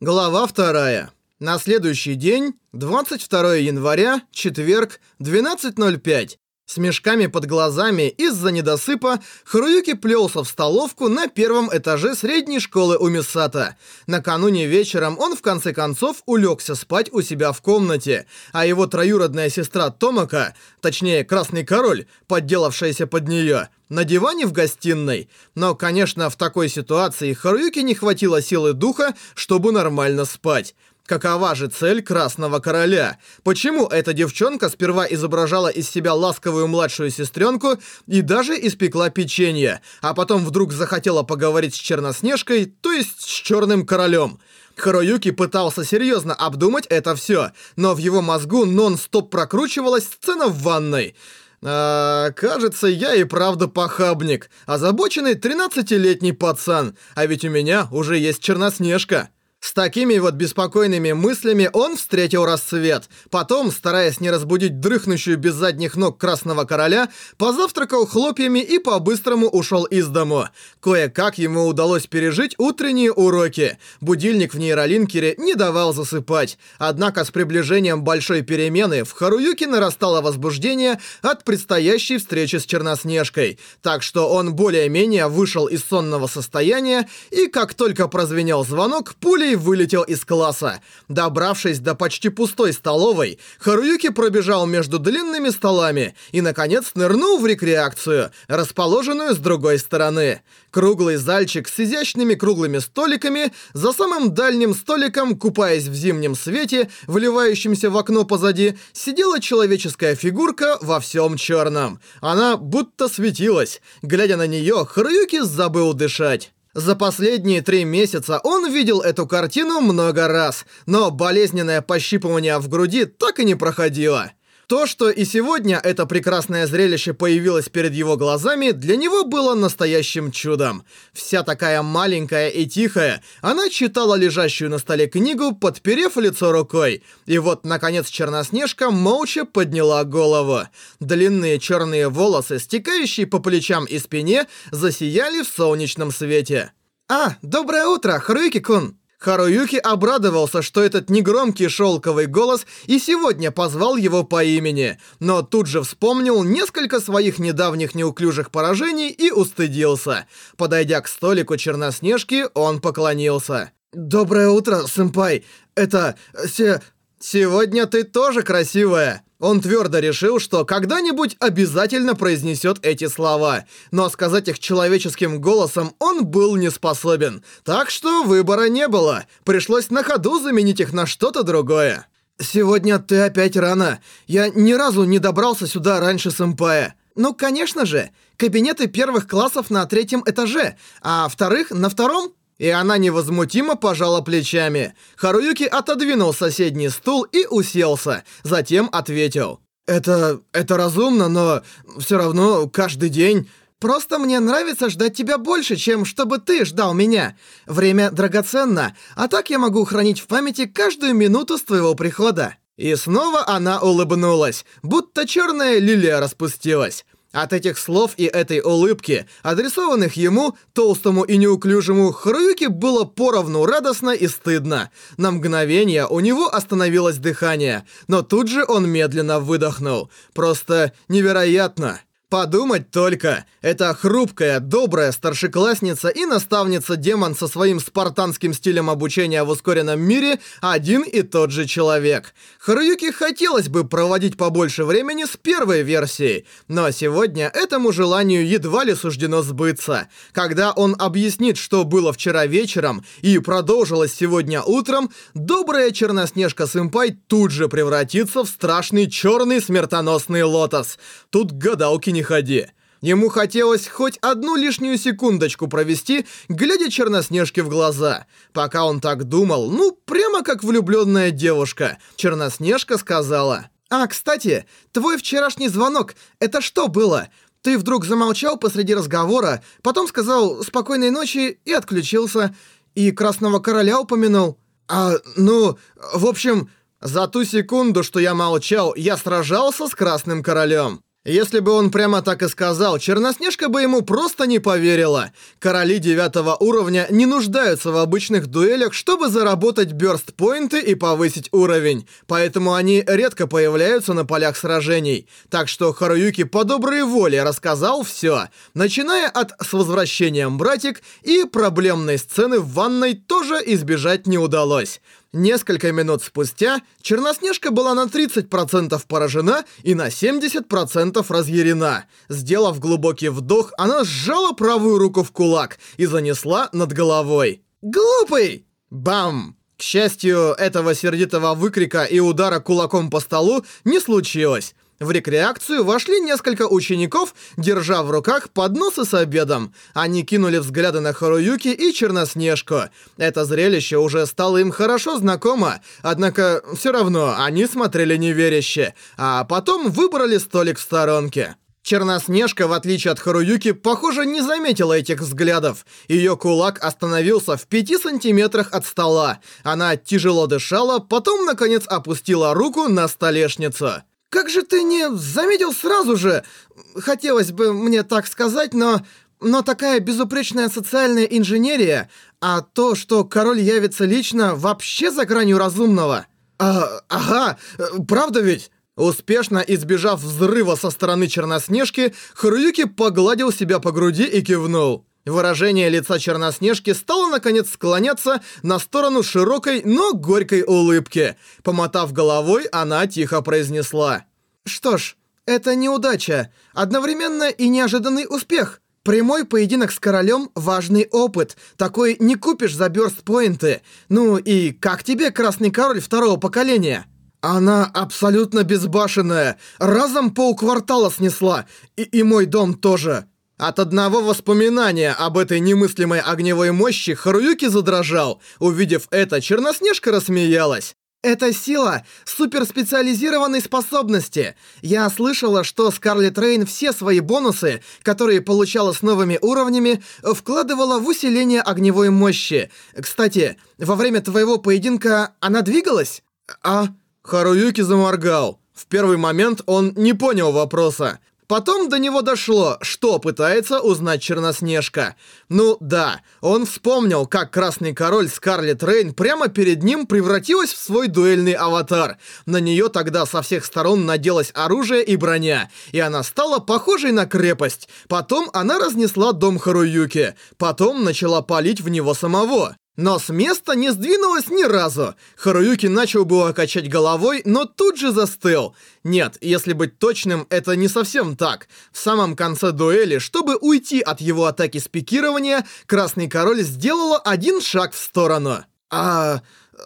Глава вторая. На следующий день, 22 января, четверг, 12.05. С мешками под глазами из-за недосыпа Харуюки плелся в столовку на первом этаже средней школы у Мисата. Накануне вечером он в конце концов улегся спать у себя в комнате, а его троюродная сестра Томака, точнее Красный Король, подделавшаяся под нее, на диване в гостиной. Но, конечно, в такой ситуации Харуюке не хватило силы духа, чтобы нормально спать. Какова же цель Красного Короля? Почему эта девчонка сперва изображала из себя ласковую младшую сестренку и даже испекла печенье, а потом вдруг захотела поговорить с Черноснежкой, то есть с Черным Королем? Харуюки пытался серьезно обдумать это все, но в его мозгу нон-стоп прокручивалась сцена в ванной. А, кажется, я и правда похабник, озабоченный 13-летний пацан, а ведь у меня уже есть Черноснежка. С такими вот беспокойными мыслями он встретил рассвет. Потом, стараясь не разбудить дрыхнущую без задних ног Красного Короля, позавтракал хлопьями и по-быстрому ушел из дому. Кое-как ему удалось пережить утренние уроки. Будильник в нейролинкере не давал засыпать. Однако с приближением большой перемены в Харуюке нарастало возбуждение от предстоящей встречи с Черноснежкой. Так что он более-менее вышел из сонного состояния и как только прозвенел звонок, пулей пулей вылетел из класса. Добравшись до почти пустой столовой, Харуюки пробежал между длинными столами и, наконец, нырнул в рекреакцию, расположенную с другой стороны. Круглый зальчик с изящными круглыми столиками, за самым дальним столиком, купаясь в зимнем свете, вливающемся в окно позади, сидела человеческая фигурка во всем черном. Она будто светилась. Глядя на нее, Харуюки забыл дышать. За последние три месяца он видел эту картину много раз, но болезненное пощипывание в груди так и не проходило. То, что и сегодня это прекрасное зрелище появилось перед его глазами, для него было настоящим чудом. Вся такая маленькая и тихая, она читала лежащую на столе книгу, подперев лицо рукой. И вот, наконец, Черноснежка молча подняла голову. Длинные черные волосы, стекающие по плечам и спине, засияли в солнечном свете. «А, доброе утро, Харуюки-кун!» Харуюки обрадовался, что этот негромкий шелковый голос и сегодня позвал его по имени, но тут же вспомнил несколько своих недавних неуклюжих поражений и устыдился. Подойдя к столику Черноснежки, он поклонился. «Доброе утро, сэмпай! Это... се... сегодня ты тоже красивая!» Он твердо решил, что когда-нибудь обязательно произнесет эти слова, но сказать их человеческим голосом он был не способен. Так что выбора не было, пришлось на ходу заменить их на что-то другое. «Сегодня ты опять рано. Я ни разу не добрался сюда раньше сэмпая». «Ну, конечно же. Кабинеты первых классов на третьем этаже, а вторых на втором?» И она невозмутимо пожала плечами. Харуюки отодвинул соседний стул и уселся, затем ответил. «Это... это разумно, но все равно каждый день...» «Просто мне нравится ждать тебя больше, чем чтобы ты ждал меня. Время драгоценно, а так я могу хранить в памяти каждую минуту с твоего прихода». И снова она улыбнулась, будто черная лилия распустилась. От этих слов и этой улыбки, адресованных ему, толстому и неуклюжему, Харуюке было поровну радостно и стыдно. На мгновение у него остановилось дыхание, но тут же он медленно выдохнул. Просто невероятно. Подумать только, эта хрупкая, добрая старшеклассница и наставница-демон со своим спартанским стилем обучения в ускоренном мире один и тот же человек. Харуюке хотелось бы проводить побольше времени с первой версией, но сегодня этому желанию едва ли суждено сбыться. Когда он объяснит, что было вчера вечером и продолжилось сегодня утром, добрая Черноснежка-сэмпай тут же превратится в страшный черный смертоносный лотос. Тут гадалки не не ходи. Ему хотелось хоть одну лишнюю секундочку провести, глядя Черноснежке в глаза. Пока он так думал, ну, прямо как влюбленная девушка, Черноснежка сказала. «А, кстати, твой вчерашний звонок, это что было? Ты вдруг замолчал посреди разговора, потом сказал «спокойной ночи» и отключился, и Красного Короля упомянул. А, ну, в общем, за ту секунду, что я молчал, я сражался с Красным Королем. Если бы он прямо так и сказал, Черноснежка бы ему просто не поверила. Короли девятого уровня не нуждаются в обычных дуэлях, чтобы заработать бёрст-поинты и повысить уровень, поэтому они редко появляются на полях сражений. Так что Харуюки по доброй воле рассказал всё, начиная от «С возвращением, братик» и проблемной сцены в ванной тоже избежать не удалось. Несколько минут спустя Черноснежка была на 30% поражена и на 70% разъярена. Сделав глубокий вдох, она сжала правую руку в кулак и занесла над головой. «Глупый!» Бам! К счастью, этого сердитого выкрика и удара кулаком по столу не случилось. В рекреакцию вошли несколько учеников, держа в руках подносы с обедом. Они кинули взгляды на Харуюки и Черноснежку. Это зрелище уже стало им хорошо знакомо, однако все равно они смотрели неверяще, а потом выбрали столик в сторонке. Черноснежка, в отличие от Харуюки, похоже, не заметила этих взглядов. Ее кулак остановился в пяти сантиметрах от стола. Она тяжело дышала, потом, наконец, опустила руку на столешницу. Как же ты не заметил сразу же? Хотелось бы мне так сказать, но... Но такая безупречная социальная инженерия, а то, что король явится лично, вообще за гранью разумного. А, ага, правда ведь? Успешно избежав взрыва со стороны Черноснежки, Харуюки погладил себя по груди и кивнул. Выражение лица Черноснежки стало, наконец, склоняться на сторону широкой, но горькой улыбки. Помотав головой, она тихо произнесла. «Что ж, это неудача. Одновременно и неожиданный успех. Прямой поединок с королем – важный опыт. Такой не купишь за бёрст-поинты. Ну и как тебе Красный Король второго поколения?» Она абсолютно безбашенная. Разом полквартала снесла. И, и мой дом тоже. От одного воспоминания об этой немыслимой огневой мощи Харуюки задрожал. Увидев это, Черноснежка рассмеялась. «Это сила суперспециализированной способности. Я слышала, что Скарлетт Рейн все свои бонусы, которые получала с новыми уровнями, вкладывала в усиление огневой мощи. Кстати, во время твоего поединка она двигалась?» «А?» Харуюки заморгал. В первый момент он не понял вопроса. Потом до него дошло, что пытается узнать Черноснежка. Ну да, он вспомнил, как Красный Король Скарлетт Рейн прямо перед ним превратилась в свой дуэльный аватар. На нее тогда со всех сторон наделось оружие и броня, и она стала похожей на крепость. Потом она разнесла дом Харуюки, потом начала палить в него самого. Но с места не сдвинулась ни разу. Харуюки начал было качать головой, но тут же застыл. Нет, если быть точным, это не совсем так. В самом конце дуэли, чтобы уйти от его атаки с пикирования, Красный Король сделала один шаг в сторону. А...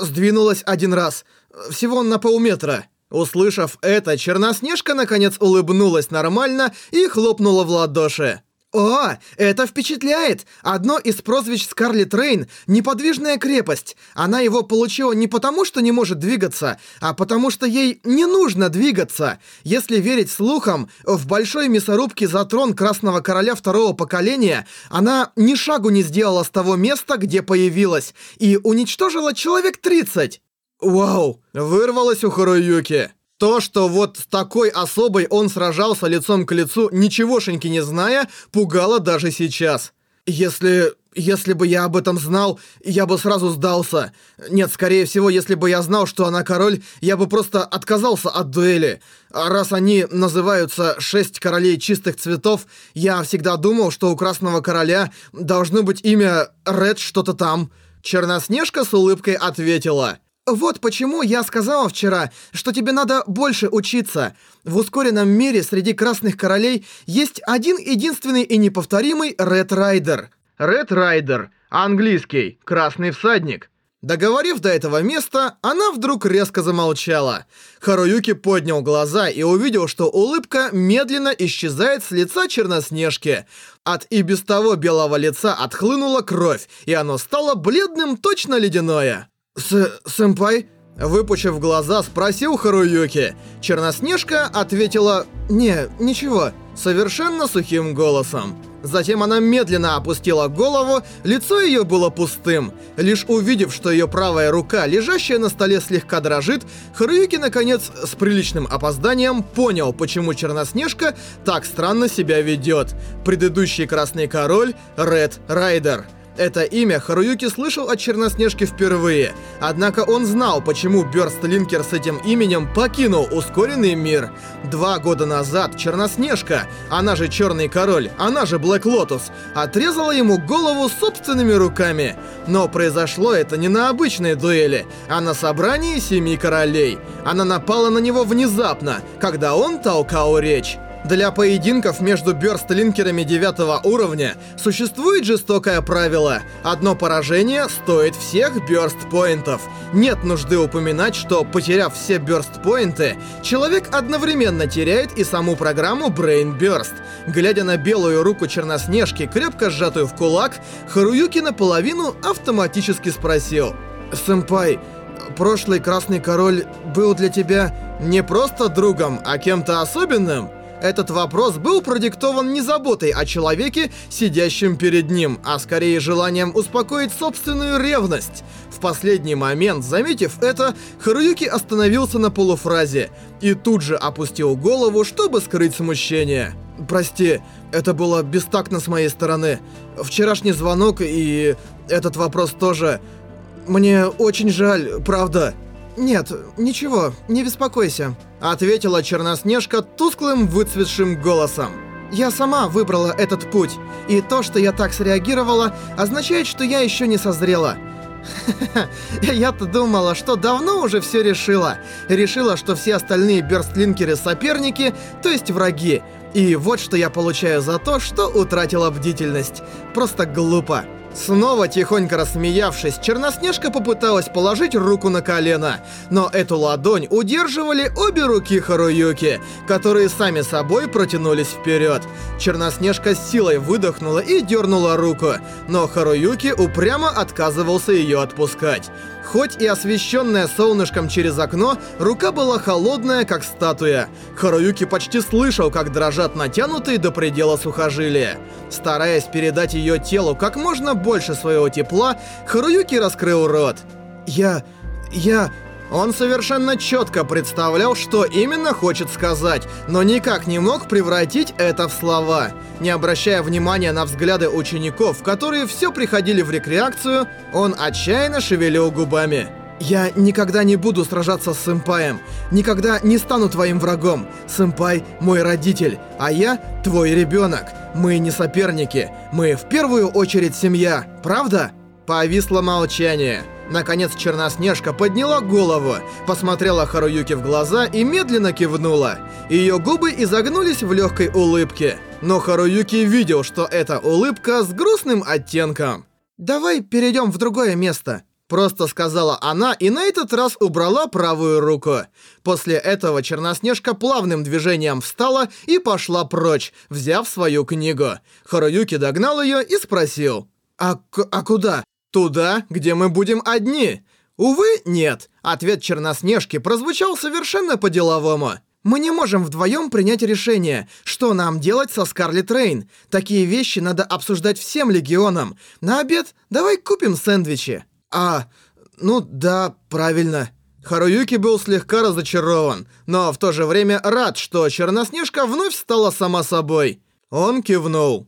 сдвинулась один раз. Всего на полметра. Услышав это, Черноснежка наконец улыбнулась нормально и хлопнула в ладоши. «О, это впечатляет! Одно из прозвищ Скарлетт Рейн — неподвижная крепость. Она его получила не потому, что не может двигаться, а потому что ей не нужно двигаться. Если верить слухам, в большой мясорубке за трон Красного Короля второго поколения она ни шагу не сделала с того места, где появилась, и уничтожила человек 30. Вау, вырвалось у Харуюки. То, что вот с такой особой он сражался лицом к лицу, ничегошеньки не зная, пугало даже сейчас. Если... если бы я об этом знал, я бы сразу сдался. Нет, скорее всего, если бы я знал, что она король, я бы просто отказался от дуэли. А раз они называются «Шесть королей чистых цветов», я всегда думал, что у Красного Короля должно быть имя Ред что-то там. Черноснежка с улыбкой ответила – вот почему я сказала вчера, что тебе надо больше учиться. В ускоренном мире среди красных королей есть один единственный и неповторимый Ред Райдер. Ред Райдер. Английский. Красный всадник. Договорив до этого места, она вдруг резко замолчала. Харуюки поднял глаза и увидел, что улыбка медленно исчезает с лица Черноснежки. От и без того белого лица отхлынула кровь, и оно стало бледным точно ледяное. С «Сэмпай?» Выпучив глаза, спросил Харуюки. Черноснежка ответила «Не, ничего», совершенно сухим голосом. Затем она медленно опустила голову, лицо ее было пустым. Лишь увидев, что ее правая рука, лежащая на столе, слегка дрожит, Харуюки, наконец, с приличным опозданием понял, почему Черноснежка так странно себя ведет. Предыдущий Красный Король — Ред Райдер. Это имя Харуюки слышал от Черноснежки впервые, однако он знал, почему Бёрстлинкер с этим именем покинул ускоренный мир. Два года назад Черноснежка, она же Черный Король, она же Блэк Лотус, отрезала ему голову собственными руками. Но произошло это не на обычной дуэли, а на собрании Семи Королей. Она напала на него внезапно, когда он толкал речь. Для поединков между бёрстлинкерами девятого уровня существует жестокое правило. Одно поражение стоит всех бёрст-поинтов. Нет нужды упоминать, что, потеряв все бёрст-поинты, человек одновременно теряет и саму программу Brain Burst. Глядя на белую руку Черноснежки, крепко сжатую в кулак, Харуюки наполовину автоматически спросил. «Сэмпай, прошлый Красный Король был для тебя не просто другом, а кем-то особенным?» Этот вопрос был продиктован не заботой о человеке, сидящем перед ним, а скорее желанием успокоить собственную ревность. В последний момент, заметив это, Харуюки остановился на полуфразе и тут же опустил голову, чтобы скрыть смущение. «Прости, это было бестактно с моей стороны. Вчерашний звонок и этот вопрос тоже. Мне очень жаль, правда». «Нет, ничего, не беспокойся», — ответила Черноснежка тусклым выцветшим голосом. «Я сама выбрала этот путь, и то, что я так среагировала, означает, что я еще не созрела». Я-то думала, что давно уже все решила. Решила, что все остальные бёрстлинкеры соперники, то есть враги. И вот что я получаю за то, что утратила бдительность. Просто глупо. Снова тихонько рассмеявшись, Черноснежка попыталась положить руку на колено, но эту ладонь удерживали обе руки Харуюки, которые сами собой протянулись вперед. Черноснежка с силой выдохнула и дернула руку, но Харуюки упрямо отказывался ее отпускать. Хоть и освещенная солнышком через окно, рука была холодная, как статуя. Харуюки почти слышал, как дрожат натянутые до предела сухожилия. Стараясь передать ее телу как можно больше своего тепла, Харуюки раскрыл рот. «Я... я...» Он совершенно четко представлял, что именно хочет сказать, но никак не мог превратить это в слова. Не обращая внимания на взгляды учеников, которые все приходили в рекреакцию, он отчаянно шевелил губами. «Я никогда не буду сражаться с сэмпаем. Никогда не стану твоим врагом. Сэмпай – мой родитель, а я – твой ребенок. Мы не соперники. Мы в первую очередь семья. Правда?» Повисло молчание. Наконец Черноснежка подняла голову, посмотрела Харуюки в глаза и медленно кивнула. Ее губы изогнулись в легкой улыбке. Но Харуюки видел, что эта улыбка с грустным оттенком. «Давай перейдем в другое место», Просто сказала она и на этот раз убрала правую руку. После этого Черноснежка плавным движением встала и пошла прочь, взяв свою книгу. Харуюки догнал ее и спросил. «А, а куда?» Туда, где мы будем одни? Увы, нет. Ответ Черноснежки прозвучал совершенно по-деловому. Мы не можем вдвоем принять решение, что нам делать со Скарлетт Рейн. Такие вещи надо обсуждать всем легионам. На обед давай купим сэндвичи. А, ну да, правильно. Харуюки был слегка разочарован, но в то же время рад, что Черноснежка вновь стала сама собой. Он кивнул.